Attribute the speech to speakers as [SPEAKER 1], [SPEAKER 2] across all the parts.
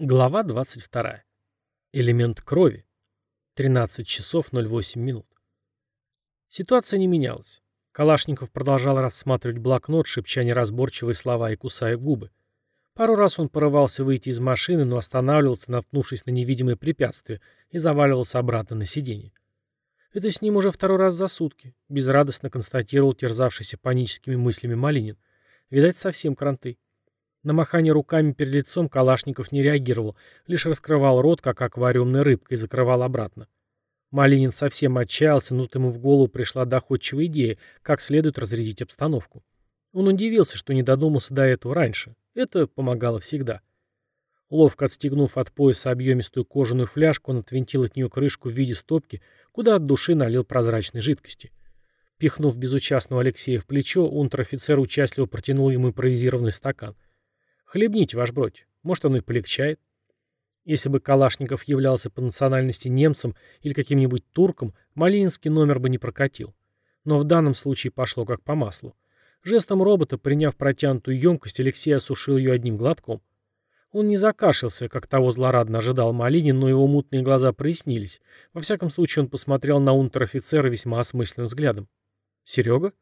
[SPEAKER 1] Глава 22. Элемент крови. 13 часов 08 минут. Ситуация не менялась. Калашников продолжал рассматривать блокнот, шепча неразборчивые слова и кусая губы. Пару раз он порывался выйти из машины, но останавливался, наткнувшись на невидимое препятствие, и заваливался обратно на сиденье. Это с ним уже второй раз за сутки, безрадостно констатировал терзавшийся паническими мыслями Малинин. Видать, совсем кранты. На махание руками перед лицом Калашников не реагировал, лишь раскрывал рот, как аквариумная рыбка, и закрывал обратно. Малинин совсем отчаялся, но ему в голову пришла доходчивая идея, как следует разрядить обстановку. Он удивился, что не додумался до этого раньше. Это помогало всегда. Ловко отстегнув от пояса объемистую кожаную фляжку, он отвинтил от нее крышку в виде стопки, куда от души налил прозрачной жидкости. Пихнув безучастного Алексея в плечо, унтер-офицер участливо протянул ему импровизированный стакан. Хлебните, ваш бродь. Может, оно и полегчает. Если бы Калашников являлся по национальности немцем или каким-нибудь турком, Малининский номер бы не прокатил. Но в данном случае пошло как по маслу. Жестом робота, приняв протянутую емкость, Алексей осушил ее одним глотком. Он не закашлялся, как того злорадно ожидал Малинин, но его мутные глаза прояснились. Во всяком случае, он посмотрел на унтер-офицера весьма осмысленным взглядом. «Серега?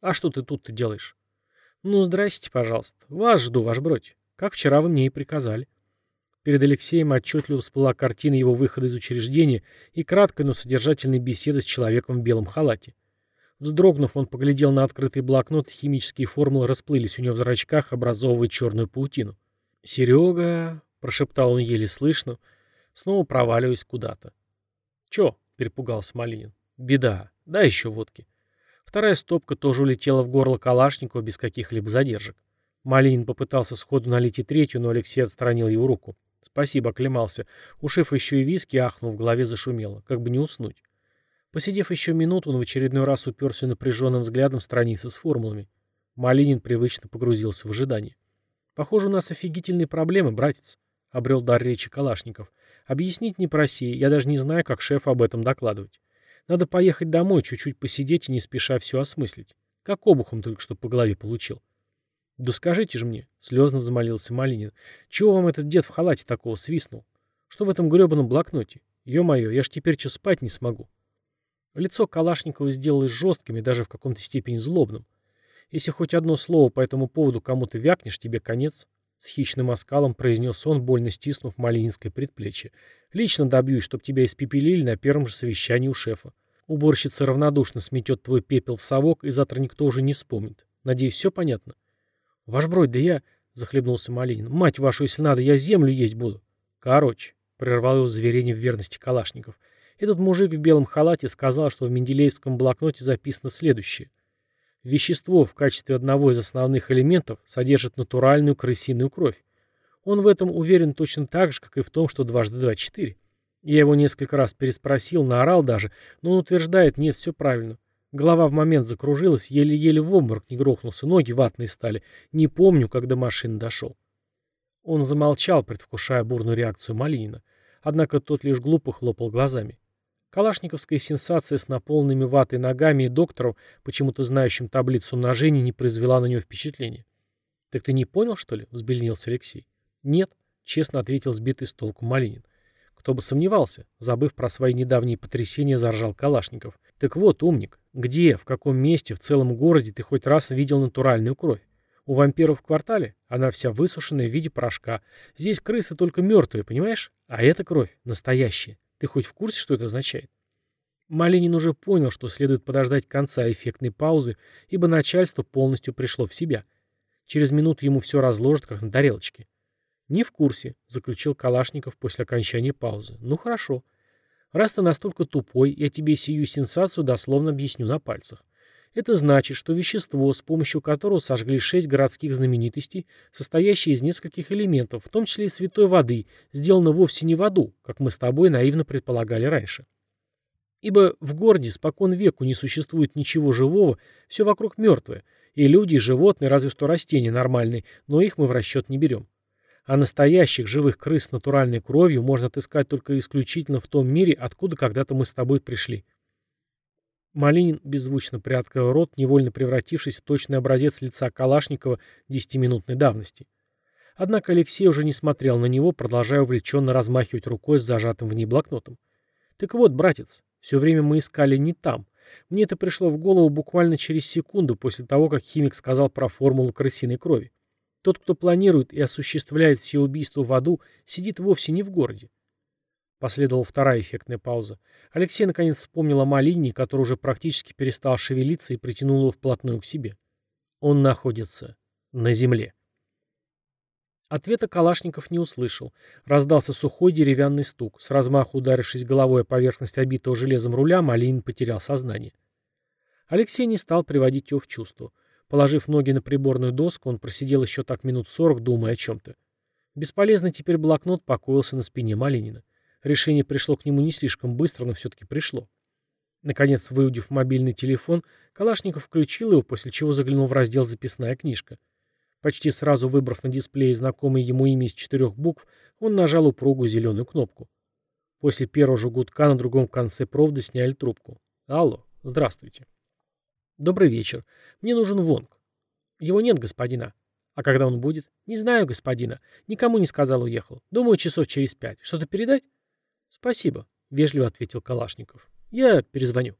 [SPEAKER 1] А что ты тут-то делаешь?» «Ну, здрасте, пожалуйста. Вас жду, ваш бродь. Как вчера вы мне и приказали. Перед Алексеем отчетливо всплыла картина его выхода из учреждения и краткая, но содержательная беседа с человеком в белом халате. Вздрогнув, он поглядел на открытый блокнот, химические формулы расплылись у него в зрачках, образовывая черную паутину. «Серега», — прошептал он еле слышно, снова проваливаясь куда-то. «Чё?» — перепугался Малинин. «Беда. Да еще водки». Вторая стопка тоже улетела в горло Калашникова без каких-либо задержек. Малинин попытался сходу налить и третью, но Алексей отстранил его руку. «Спасибо», — оклемался. Ушив еще и виски, ахнув, в голове зашумело. Как бы не уснуть. Посидев еще минуту, он в очередной раз уперся напряженным взглядом страницы с формулами. Малинин привычно погрузился в ожидание. «Похоже, у нас офигительные проблемы, братец», — обрел дар речи Калашников. «Объяснить не проси, я даже не знаю, как шефу об этом докладывать. Надо поехать домой, чуть-чуть посидеть и не спеша все осмыслить. Как обухом только что по голове получил». «Да скажите же мне», — слезно взмолился Малинин, — «чего вам этот дед в халате такого свистнул? Что в этом гребаном блокноте? Ё-моё, я ж теперь что спать не смогу». Лицо Калашникова сделалось жестким и даже в каком-то степени злобным. «Если хоть одно слово по этому поводу кому-то вякнешь, тебе конец», — с хищным оскалом произнес он, больно стиснув малининское предплечье. «Лично добьюсь, чтоб тебя испепелили на первом же совещании у шефа. Уборщица равнодушно сметет твой пепел в совок, и завтра никто уже не вспомнит. Надеюсь, все понятно?» «Ваш бродь, да я...» — захлебнулся Малинин. «Мать вашу, если надо, я землю есть буду». «Короче», — прервал его заверение в верности Калашников. Этот мужик в белом халате сказал, что в Менделеевском блокноте записано следующее. Вещество в качестве одного из основных элементов содержит натуральную крысиную кровь. Он в этом уверен точно так же, как и в том, что дважды два — четыре. Я его несколько раз переспросил, наорал даже, но он утверждает, нет, все правильно. Голова в момент закружилась, еле-еле в обморок не грохнулся, ноги ватные стали. Не помню, когда машина дошел. Он замолчал, предвкушая бурную реакцию Малинина. Однако тот лишь глупо хлопал глазами. Калашниковская сенсация с наполненными ватой ногами и доктором, почему-то знающим таблицу умножения, не произвела на него впечатления. «Так ты не понял, что ли?» — взбеленился Алексей. «Нет», — честно ответил сбитый с толку Малинин. Кто бы сомневался, забыв про свои недавние потрясения, заржал Калашников. Так вот, умник, где, в каком месте в целом городе ты хоть раз видел натуральную кровь? У вампиров в квартале? Она вся высушенная в виде порошка. Здесь крысы только мертвые, понимаешь? А эта кровь настоящая. Ты хоть в курсе, что это означает? Малинин уже понял, что следует подождать конца эффектной паузы, ибо начальство полностью пришло в себя. Через минуту ему все разложат, как на тарелочке. «Не в курсе», — заключил Калашников после окончания паузы. «Ну хорошо. Раз ты настолько тупой, я тебе сию сенсацию дословно объясню на пальцах. Это значит, что вещество, с помощью которого сожгли шесть городских знаменитостей, состоящее из нескольких элементов, в том числе и святой воды, сделано вовсе не в аду, как мы с тобой наивно предполагали раньше. Ибо в городе спокон веку не существует ничего живого, все вокруг мертвое, и люди, и животные, разве что растения нормальные, но их мы в расчет не берем. А настоящих живых крыс с натуральной кровью можно отыскать только исключительно в том мире, откуда когда-то мы с тобой пришли. Малинин беззвучно приоткрыл рот, невольно превратившись в точный образец лица Калашникова десятиминутной давности. Однако Алексей уже не смотрел на него, продолжая увлеченно размахивать рукой с зажатым в ней блокнотом. «Так вот, братец, все время мы искали не там. Мне это пришло в голову буквально через секунду после того, как химик сказал про формулу крысиной крови. Тот, кто планирует и осуществляет все убийства в аду, сидит вовсе не в городе. Последовала вторая эффектная пауза. Алексей наконец вспомнил о Малине, который уже практически перестал шевелиться и притянул его вплотную к себе. Он находится на земле. Ответа Калашников не услышал. Раздался сухой деревянный стук. С размаху ударившись головой о поверхность обитого железом руля, Малинин потерял сознание. Алексей не стал приводить его в чувство. Положив ноги на приборную доску, он просидел еще так минут сорок, думая о чем-то. Бесполезно теперь блокнот покоился на спине Малинина. Решение пришло к нему не слишком быстро, но все-таки пришло. Наконец, выудив мобильный телефон, Калашников включил его, после чего заглянул в раздел «Записная книжка». Почти сразу выбрав на дисплее знакомое ему имя из четырех букв, он нажал упругую зеленую кнопку. После первого же на другом конце провода сняли трубку. «Алло, здравствуйте». «Добрый вечер. Мне нужен Вонг». «Его нет, господина». «А когда он будет?» «Не знаю, господина. Никому не сказал, уехал. Думаю, часов через пять. Что-то передать?» «Спасибо», — вежливо ответил Калашников. «Я перезвоню».